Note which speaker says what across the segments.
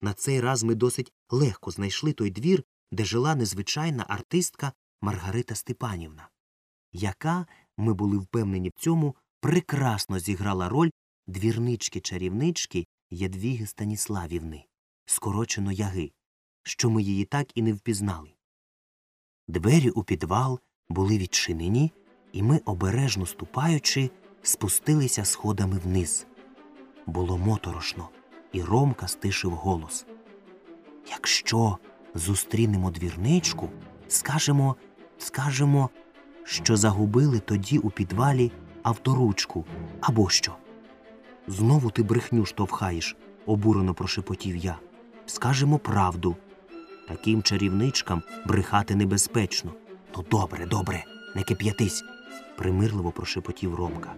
Speaker 1: На цей раз ми досить легко знайшли той двір, де жила незвичайна артистка Маргарита Степанівна, яка, ми були впевнені в цьому, прекрасно зіграла роль двірнички-чарівнички Ядвіги Станіславівни, скорочено яги, що ми її так і не впізнали. Двері у підвал були відчинені, і ми, обережно ступаючи, спустилися сходами вниз. Було моторошно, і Ромка стишив голос. Якщо зустрінемо двірничку, скажемо, скажемо, що загубили тоді у підвалі авторучку або що. Знову ти брехню штовхаєш, обурено прошепотів я. Скажемо правду. Таким чарівничкам брехати небезпечно. Ну, добре, добре, не кип'ятись, примирливо прошепотів Ромка.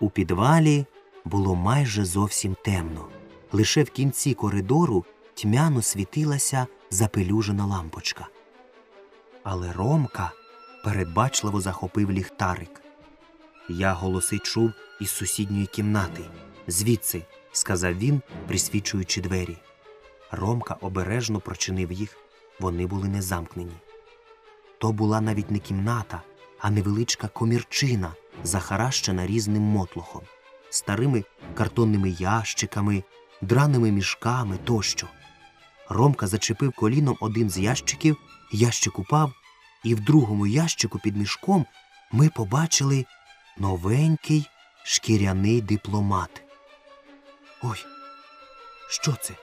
Speaker 1: У підвалі було майже зовсім темно. Лише в кінці коридору тьмяно світилася запелюжена лампочка. Але Ромка передбачливо захопив ліхтарик. Я голоси чув із сусідньої кімнати. Звідси, сказав він, присвічуючи двері. Ромка обережно прочинив їх, вони були не замкнені. То була навіть не кімната, а невеличка комірчина, захаращена різним мотлохом, старими картонними ящиками, драними мішками тощо. Ромка зачепив коліном один з ящиків, ящик упав, і в другому ящику під мішком ми побачили новенький шкіряний дипломат. Ой, що це?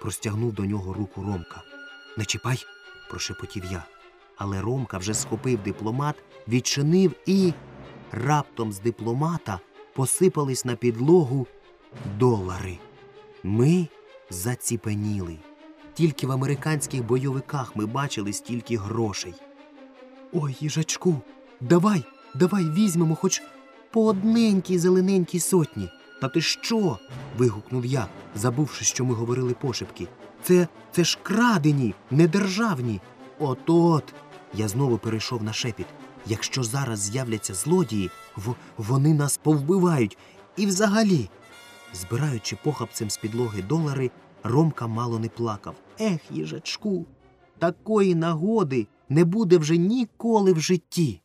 Speaker 1: простягнув до нього руку Ромка. Не чіпай, прошепотів я. Але Ромка вже схопив дипломат, відчинив і раптом з дипломата посипались на підлогу долари. Ми заціпеніли. Тільки в американських бойовиках ми бачили стільки грошей. Ой, їжачку, давай, давай візьмемо хоч по одненькій зелененькій сотні. Та ти що? вигукнув я, забувши, що ми говорили пошепки. Це це ж крадені, не державні. От-от. Я знову перейшов на шепіт. Якщо зараз з'являться злодії, в, вони нас повбивають. І взагалі. Збираючи похапцем з підлоги долари, Ромка мало не плакав. Ех, їжачку, такої нагоди не буде вже ніколи в житті.